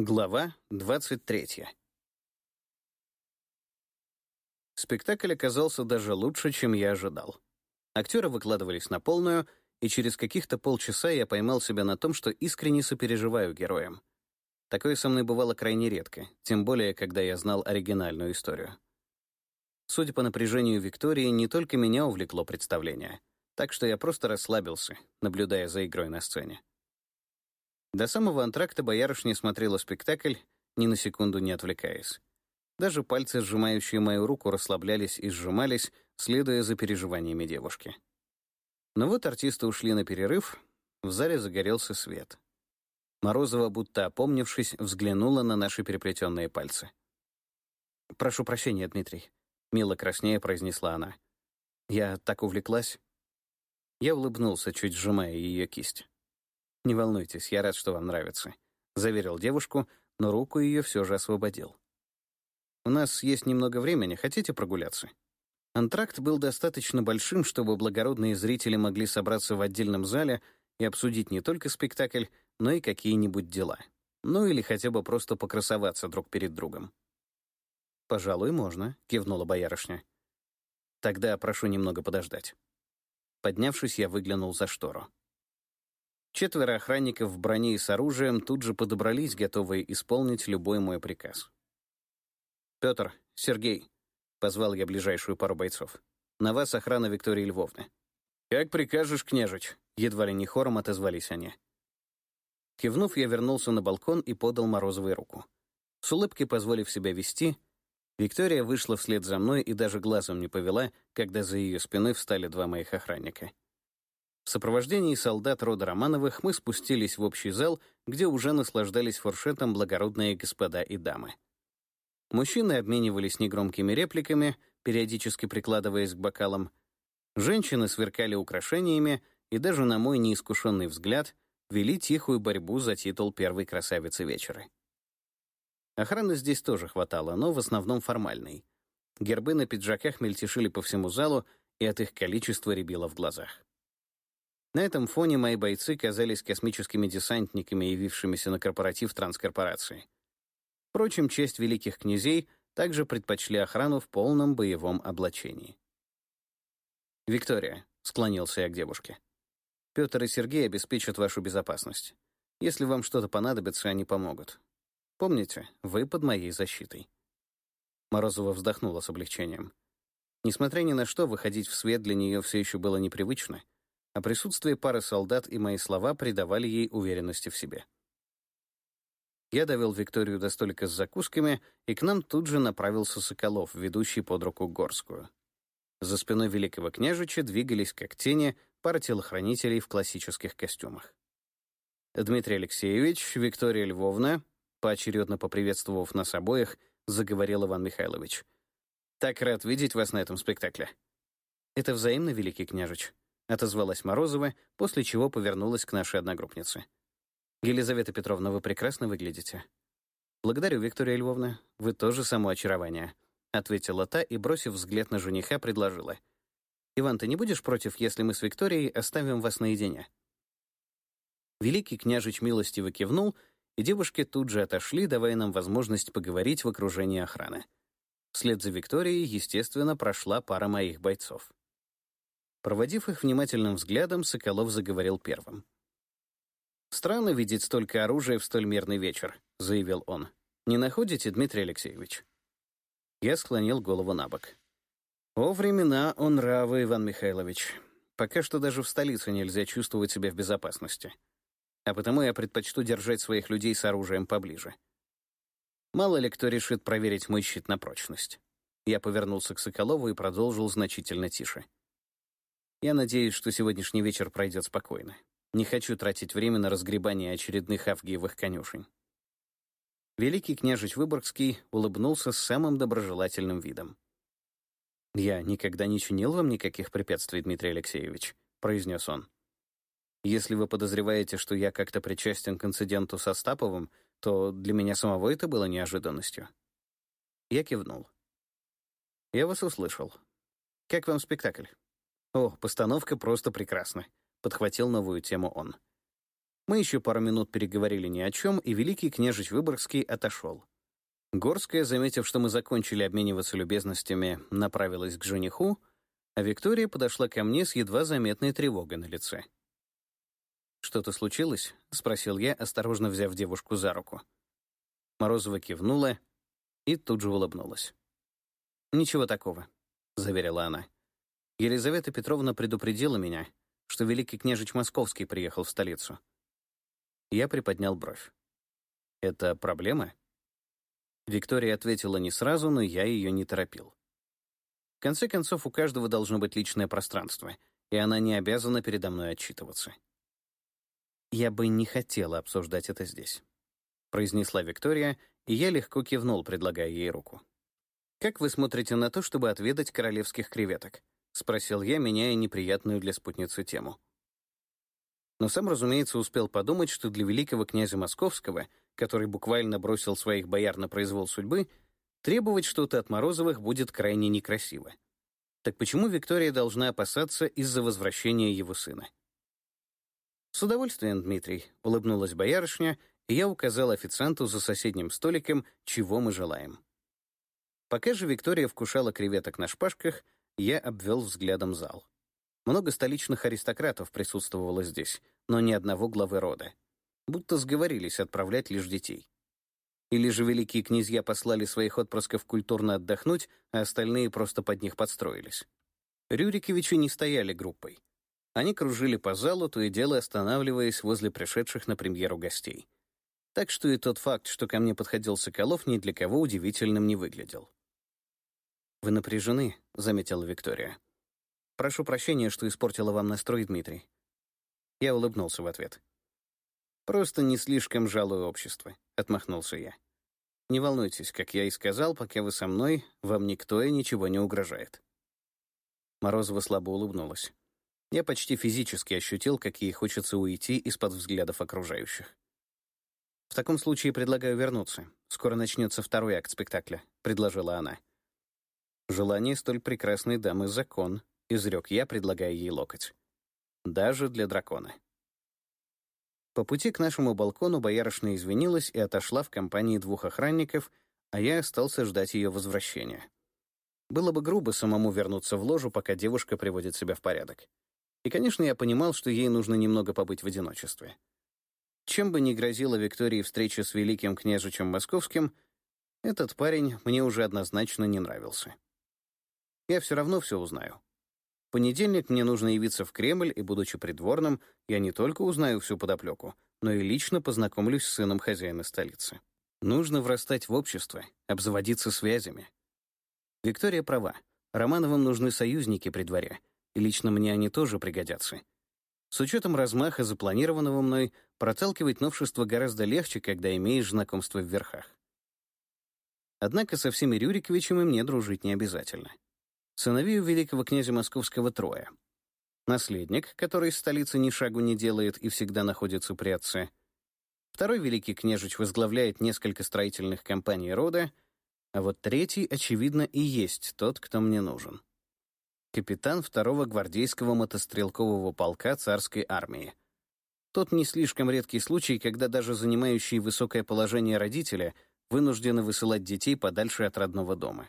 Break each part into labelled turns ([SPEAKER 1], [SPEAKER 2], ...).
[SPEAKER 1] Глава 23. Спектакль оказался даже лучше, чем я ожидал. Актеры выкладывались на полную, и через каких-то полчаса я поймал себя на том, что искренне сопереживаю героям. Такое со мной бывало крайне редко, тем более, когда я знал оригинальную историю. Судя по напряжению Виктории, не только меня увлекло представление, так что я просто расслабился, наблюдая за игрой на сцене. До самого антракта боярышня смотрела спектакль, ни на секунду не отвлекаясь. Даже пальцы, сжимающие мою руку, расслаблялись и сжимались, следуя за переживаниями девушки. Но вот артисты ушли на перерыв, в зале загорелся свет. Морозова, будто опомнившись, взглянула на наши переплетенные пальцы. «Прошу прощения, Дмитрий», — мило краснея произнесла она. «Я так увлеклась». Я улыбнулся, чуть сжимая ее кисть. «Не волнуйтесь, я рад, что вам нравится», — заверил девушку, но руку ее все же освободил. «У нас есть немного времени, хотите прогуляться?» Антракт был достаточно большим, чтобы благородные зрители могли собраться в отдельном зале и обсудить не только спектакль, но и какие-нибудь дела. Ну или хотя бы просто покрасоваться друг перед другом. «Пожалуй, можно», — кивнула боярышня. «Тогда прошу немного подождать». Поднявшись, я выглянул за штору. Четверо охранников в броне и с оружием тут же подобрались, готовые исполнить любой мой приказ. «Петр, Сергей», — позвал я ближайшую пару бойцов. «На вас охрана Виктории Львовны». «Как прикажешь, княжич», — едва ли не хором отозвались они. Кивнув, я вернулся на балкон и подал Морозовой руку. С улыбкой позволив себя вести, Виктория вышла вслед за мной и даже глазом не повела, когда за ее спиной встали два моих охранника. В сопровождении солдат рода Романовых мы спустились в общий зал, где уже наслаждались фуршетом благородные господа и дамы. Мужчины обменивались негромкими репликами, периодически прикладываясь к бокалам. Женщины сверкали украшениями и даже на мой неискушенный взгляд вели тихую борьбу за титул первой красавицы вечера. Охраны здесь тоже хватало, но в основном формальной. Гербы на пиджаках мельтешили по всему залу, и от их количества рябило в глазах. На этом фоне мои бойцы казались космическими десантниками, явившимися на корпоратив транскорпорации. Впрочем, честь великих князей также предпочли охрану в полном боевом облачении. «Виктория», — склонился я к девушке, — «Петр и Сергей обеспечат вашу безопасность. Если вам что-то понадобится, они помогут. Помните, вы под моей защитой». Морозова вздохнула с облегчением. Несмотря ни на что, выходить в свет для нее все еще было непривычно — а присутствие пары солдат и мои слова придавали ей уверенности в себе. Я довел Викторию до столика с закусками, и к нам тут же направился Соколов, ведущий под руку Горскую. За спиной великого княжича двигались как тени пара телохранителей в классических костюмах. Дмитрий Алексеевич, Виктория Львовна, поочередно поприветствовав нас обоих, заговорил Иван Михайлович. «Так рад видеть вас на этом спектакле». «Это взаимно, великий княжич», — отозвалась Морозова, после чего повернулась к нашей одногруппнице. «Елизавета Петровна, вы прекрасно выглядите». «Благодарю, Виктория Львовна. Вы тоже само очарование», — ответила та и, бросив взгляд на жениха, предложила. «Иван, ты не будешь против, если мы с Викторией оставим вас наедине?» Великий княжич милостиво кивнул, и девушки тут же отошли, давая нам возможность поговорить в окружении охраны. Вслед за Викторией, естественно, прошла пара моих бойцов. Проводив их внимательным взглядом, Соколов заговорил первым. «Странно видеть столько оружия в столь мирный вечер», — заявил он. «Не находите, Дмитрий Алексеевич?» Я склонил голову на бок. «О, времена, он нравы, Иван Михайлович. Пока что даже в столице нельзя чувствовать себя в безопасности. А потому я предпочту держать своих людей с оружием поближе. Мало ли кто решит проверить мой щит на прочность». Я повернулся к Соколову и продолжил значительно тише. — я надеюсь, что сегодняшний вечер пройдет спокойно. Не хочу тратить время на разгребание очередных авгиевых конюшень. Великий княжич Выборгский улыбнулся с самым доброжелательным видом. «Я никогда не чинил вам никаких препятствий, Дмитрий Алексеевич», — произнес он. «Если вы подозреваете, что я как-то причастен к инциденту со Стаповым, то для меня самого это было неожиданностью». Я кивнул. «Я вас услышал. Как вам спектакль?» «О, постановка просто прекрасна», — подхватил новую тему он. Мы еще пару минут переговорили ни о чем, и великий княжич Выборгский отошел. Горская, заметив, что мы закончили обмениваться любезностями, направилась к жениху, а Виктория подошла ко мне с едва заметной тревогой на лице. «Что-то случилось?» — спросил я, осторожно взяв девушку за руку. Морозова кивнула и тут же улыбнулась. «Ничего такого», — заверила она. Елизавета Петровна предупредила меня, что великий княжич Московский приехал в столицу. Я приподнял бровь. «Это проблема?» Виктория ответила не сразу, но я ее не торопил. В конце концов, у каждого должно быть личное пространство, и она не обязана передо мной отчитываться. «Я бы не хотела обсуждать это здесь», — произнесла Виктория, и я легко кивнул, предлагая ей руку. «Как вы смотрите на то, чтобы отведать королевских креветок?» — спросил я, меняя неприятную для спутницы тему но сам, разумеется, успел подумать, что для великого князя Московского, который буквально бросил своих бояр на произвол судьбы, требовать что-то от Морозовых будет крайне некрасиво. Так почему Виктория должна опасаться из-за возвращения его сына? «С удовольствием, Дмитрий», — улыбнулась боярышня, и я указал официанту за соседним столиком, чего мы желаем. Пока же Виктория вкушала креветок на шпажках, я обвел взглядом зал. Много столичных аристократов присутствовало здесь, но ни одного главы рода. Будто сговорились отправлять лишь детей. Или же великие князья послали своих отпрысков культурно отдохнуть, а остальные просто под них подстроились. Рюриковичи не стояли группой. Они кружили по залу, то и дело останавливаясь возле пришедших на премьеру гостей. Так что и тот факт, что ко мне подходил Соколов, ни для кого удивительным не выглядел. «Вы напряжены», — заметила Виктория. Прошу прощения, что испортила вам настрой, Дмитрий». Я улыбнулся в ответ. «Просто не слишком жалую общество», — отмахнулся я. «Не волнуйтесь, как я и сказал, пока вы со мной, вам никто и ничего не угрожает». Морозова слабо улыбнулась. Я почти физически ощутил, как ей хочется уйти из-под взглядов окружающих. «В таком случае предлагаю вернуться. Скоро начнется второй акт спектакля», — предложила она. Желание столь прекрасной дамы — закон, — изрек я, предлагая ей локоть. «Даже для дракона». По пути к нашему балкону боярышня извинилась и отошла в компании двух охранников, а я остался ждать ее возвращения. Было бы грубо самому вернуться в ложу, пока девушка приводит себя в порядок. И, конечно, я понимал, что ей нужно немного побыть в одиночестве. Чем бы ни грозила Виктории встреча с великим княжичем Московским, этот парень мне уже однозначно не нравился. Я все равно все узнаю. В понедельник мне нужно явиться в Кремль, и, будучи придворным, я не только узнаю всю подоплеку, но и лично познакомлюсь с сыном хозяина столицы. Нужно врастать в общество, обзаводиться связями. Виктория права. Романовым нужны союзники при дворе, и лично мне они тоже пригодятся. С учетом размаха запланированного мной, проталкивать новшество гораздо легче, когда имеешь знакомство в верхах. Однако со всеми Рюриковичами мне дружить не обязательно. Сыновей у великого князя Московского трое. Наследник, который из столицы ни шагу не делает и всегда находится при отце. Второй великий княжич возглавляет несколько строительных компаний рода, а вот третий, очевидно, и есть тот, кто мне нужен. Капитан второго гвардейского мотострелкового полка царской армии. Тот не слишком редкий случай, когда даже занимающие высокое положение родители вынуждены высылать детей подальше от родного дома.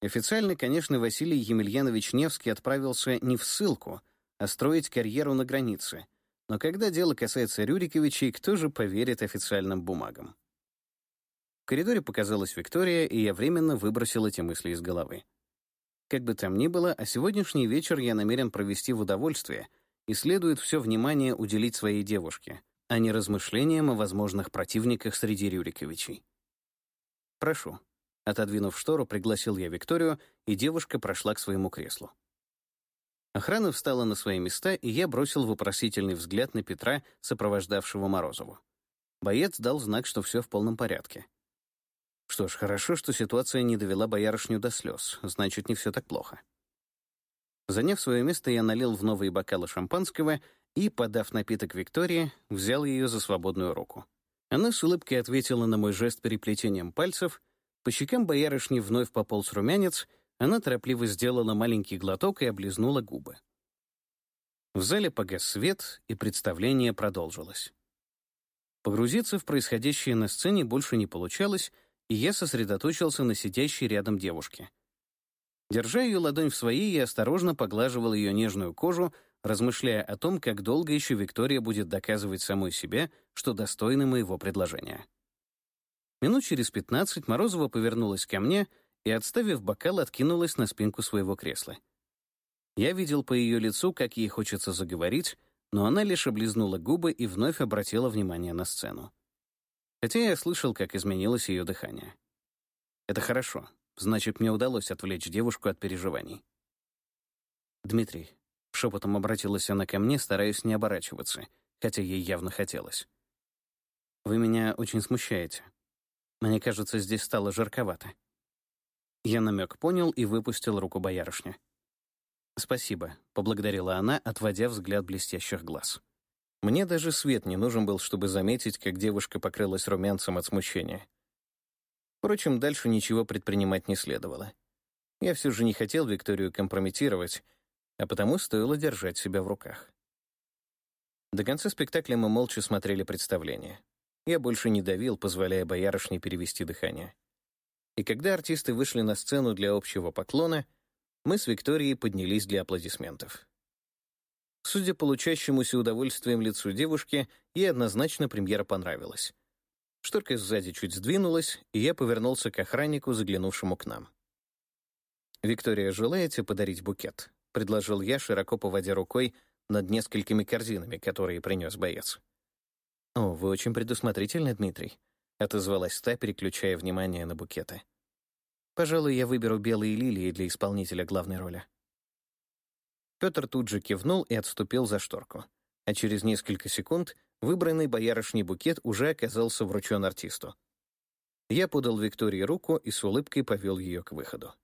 [SPEAKER 1] Официально, конечно, Василий Емельянович Невский отправился не в ссылку, а строить карьеру на границе. Но когда дело касается Рюриковичей, кто же поверит официальным бумагам? В коридоре показалась Виктория, и я временно выбросил эти мысли из головы. Как бы там ни было, а сегодняшний вечер я намерен провести в удовольствие, и следует все внимание уделить своей девушке, а не размышлениям о возможных противниках среди Рюриковичей. «Прошу», Отодвинув штору, пригласил я Викторию, и девушка прошла к своему креслу. Охрана встала на свои места, и я бросил вопросительный взгляд на Петра, сопровождавшего Морозову. Боец дал знак, что все в полном порядке. Что ж, хорошо, что ситуация не довела боярышню до слез, значит, не все так плохо. Заняв свое место, я налил в новые бокалы шампанского и, подав напиток Виктории, взял ее за свободную руку. Она с улыбкой ответила на мой жест переплетением пальцев, по щекам боярышни вновь пополз румянец, она торопливо сделала маленький глоток и облизнула губы. В зале погас свет, и представление продолжилось. Погрузиться в происходящее на сцене больше не получалось, и я сосредоточился на сидящей рядом девушке. Держа ее ладонь в своей, я осторожно поглаживал ее нежную кожу, размышляя о том, как долго еще Виктория будет доказывать самой себе, что достойна моего предложения. Минут через пятнадцать Морозова повернулась ко мне и, отставив бокал, откинулась на спинку своего кресла. Я видел по ее лицу, как ей хочется заговорить, но она лишь облизнула губы и вновь обратила внимание на сцену. Хотя я слышал, как изменилось ее дыхание. Это хорошо. Значит, мне удалось отвлечь девушку от переживаний. «Дмитрий», — шепотом обратилась она ко мне, стараясь не оборачиваться, хотя ей явно хотелось. «Вы меня очень смущаете. Мне кажется, здесь стало жарковато». Я намек понял и выпустил руку боярышни. «Спасибо», — поблагодарила она, отводя взгляд блестящих глаз. Мне даже свет не нужен был, чтобы заметить, как девушка покрылась румянцем от смущения. Впрочем, дальше ничего предпринимать не следовало. Я все же не хотел Викторию компрометировать, а потому стоило держать себя в руках. До конца спектакля мы молча смотрели представление. Я больше не давил, позволяя боярышне перевести дыхание. И когда артисты вышли на сцену для общего поклона, мы с Викторией поднялись для аплодисментов. Судя по лучащемуся удовольствием лицу девушки, ей однозначно премьера понравилась. Шторка сзади чуть сдвинулась, и я повернулся к охраннику, заглянувшему к нам. «Виктория, желаете подарить букет?» — предложил я, широко поводя рукой над несколькими корзинами, которые принес боец. «О, вы очень предусмотрительны, Дмитрий», — отозвалась та, переключая внимание на букеты. «Пожалуй, я выберу белые лилии для исполнителя главной роли». Петр тут же кивнул и отступил за шторку, а через несколько секунд Выбранный боярышний букет уже оказался вручен артисту. Я подал Виктории руку и с улыбкой повел ее к выходу.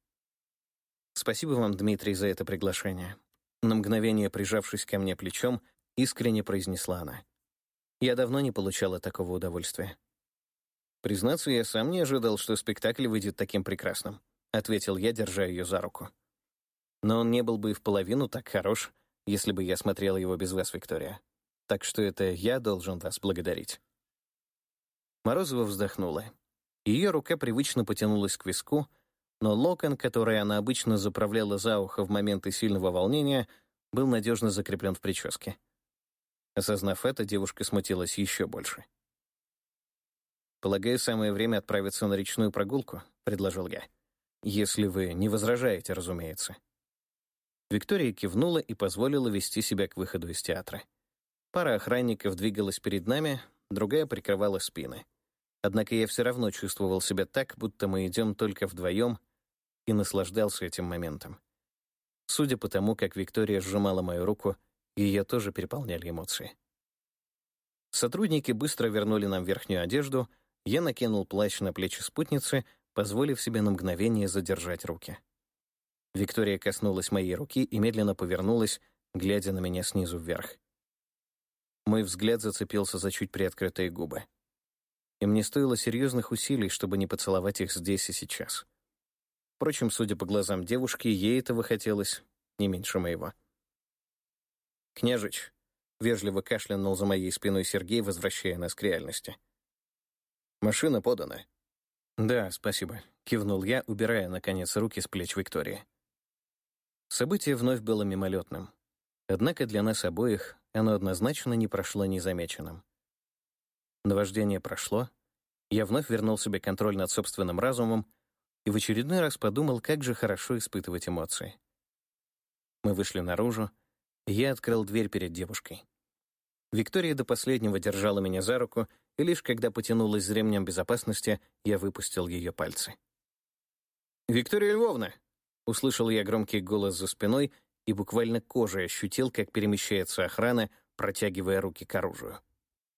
[SPEAKER 1] «Спасибо вам, Дмитрий, за это приглашение». На мгновение прижавшись ко мне плечом, искренне произнесла она. Я давно не получала такого удовольствия. «Признаться, я сам не ожидал, что спектакль выйдет таким прекрасным», — ответил я, держа ее за руку. «Но он не был бы и в половину так хорош, если бы я смотрела его без вас, Виктория так что это я должен вас благодарить». Морозова вздохнула. Ее рука привычно потянулась к виску, но локон, который она обычно заправляла за ухо в моменты сильного волнения, был надежно закреплен в прическе. Осознав это, девушка смутилась еще больше. «Полагаю, самое время отправиться на речную прогулку», — предложил я. «Если вы не возражаете, разумеется». Виктория кивнула и позволила вести себя к выходу из театра. Пара охранников двигалась перед нами, другая прикрывала спины. Однако я все равно чувствовал себя так, будто мы идем только вдвоем, и наслаждался этим моментом. Судя по тому, как Виктория сжимала мою руку, ее тоже переполняли эмоции. Сотрудники быстро вернули нам верхнюю одежду, я накинул плащ на плечи спутницы, позволив себе на мгновение задержать руки. Виктория коснулась моей руки и медленно повернулась, глядя на меня снизу вверх. Мой взгляд зацепился за чуть приоткрытые губы. И мне стоило серьезных усилий, чтобы не поцеловать их здесь и сейчас. Впрочем, судя по глазам девушки, ей этого хотелось не меньше моего. «Княжич», — вежливо кашлянул за моей спиной Сергей, возвращая нас к реальности. «Машина подана». «Да, спасибо», — кивнул я, убирая, наконец, руки с плеч Виктории. Событие вновь было мимолетным. Однако для нас обоих оно однозначно не прошло незамеченным. Наваждение прошло, я вновь вернул себе контроль над собственным разумом и в очередной раз подумал, как же хорошо испытывать эмоции. Мы вышли наружу, я открыл дверь перед девушкой. Виктория до последнего держала меня за руку, и лишь когда потянулась за ремнем безопасности, я выпустил ее пальцы. «Виктория Львовна!» — услышал я громкий голос за спиной и буквально кожей ощутил, как перемещается охрана, протягивая руки к оружию.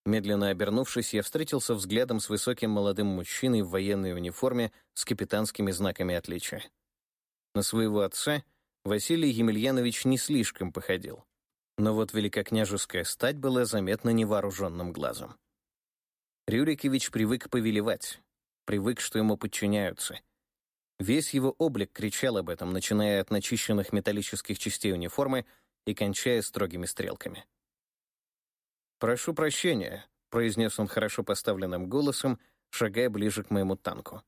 [SPEAKER 1] Медленно обернувшись, я встретился взглядом с высоким молодым мужчиной в военной униформе с капитанскими знаками отличия. На своего отца Василий Емельянович не слишком походил. Но вот великокняжеская стать была заметна невооруженным глазом. Рюрикович привык повелевать, привык, что ему подчиняются — Весь его облик кричал об этом, начиная от начищенных металлических частей униформы и кончая строгими стрелками. «Прошу прощения», — произнес он хорошо поставленным голосом, шагая ближе к моему танку.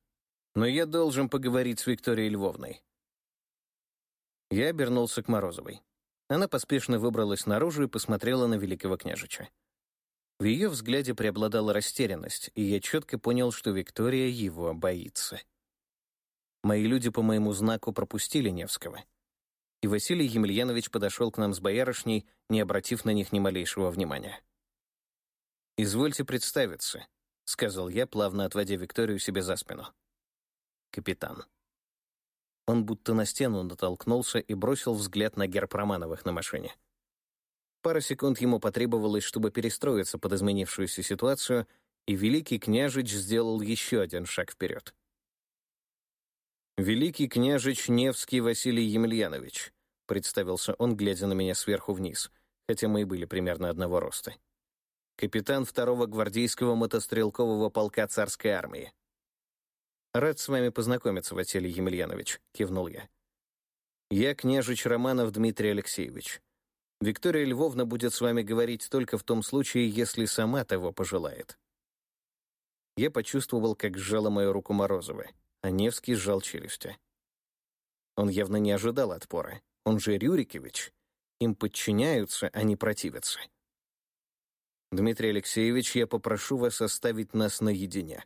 [SPEAKER 1] «Но я должен поговорить с Викторией Львовной». Я обернулся к Морозовой. Она поспешно выбралась наружу и посмотрела на великого княжича. В ее взгляде преобладала растерянность, и я четко понял, что Виктория его боится. Мои люди по моему знаку пропустили Невского. И Василий Емельянович подошел к нам с боярышней, не обратив на них ни малейшего внимания. «Извольте представиться», — сказал я, плавно отводя Викторию себе за спину. «Капитан». Он будто на стену натолкнулся и бросил взгляд на герб Романовых на машине. Пара секунд ему потребовалось, чтобы перестроиться под изменившуюся ситуацию, и великий княжич сделал еще один шаг вперед. «Великий княжич Невский Василий Емельянович», — представился он, глядя на меня сверху вниз, хотя мы и были примерно одного роста капитан второго гвардейского мотострелкового полка царской армии. «Рад с вами познакомиться, Василий Емельянович», — кивнул я. «Я княжич Романов Дмитрий Алексеевич. Виктория Львовна будет с вами говорить только в том случае, если сама того пожелает». Я почувствовал, как сжала мою руку Морозова, а Невский сжал челюсти. Он явно не ожидал отпора. Он же Рюрикович. Им подчиняются, а не противятся. «Дмитрий Алексеевич, я попрошу вас оставить нас наедине».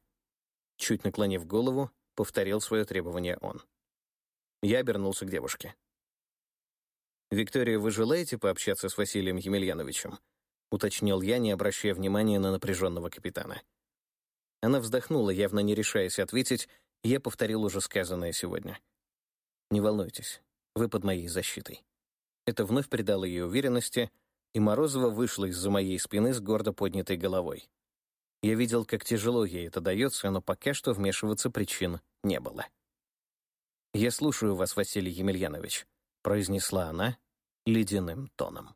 [SPEAKER 1] Чуть наклонив голову, повторил свое требование он. Я обернулся к девушке. «Виктория, вы желаете пообщаться с Василием Емельяновичем?» — уточнил я, не обращая внимания на напряженного капитана. Она вздохнула, явно не решаясь ответить, и я повторил уже сказанное сегодня. «Не волнуйтесь, вы под моей защитой». Это вновь придало ей уверенности — и Морозова вышла из-за моей спины с гордо поднятой головой. Я видел, как тяжело ей это дается, но пока что вмешиваться причин не было. «Я слушаю вас, Василий Емельянович», — произнесла она ледяным тоном.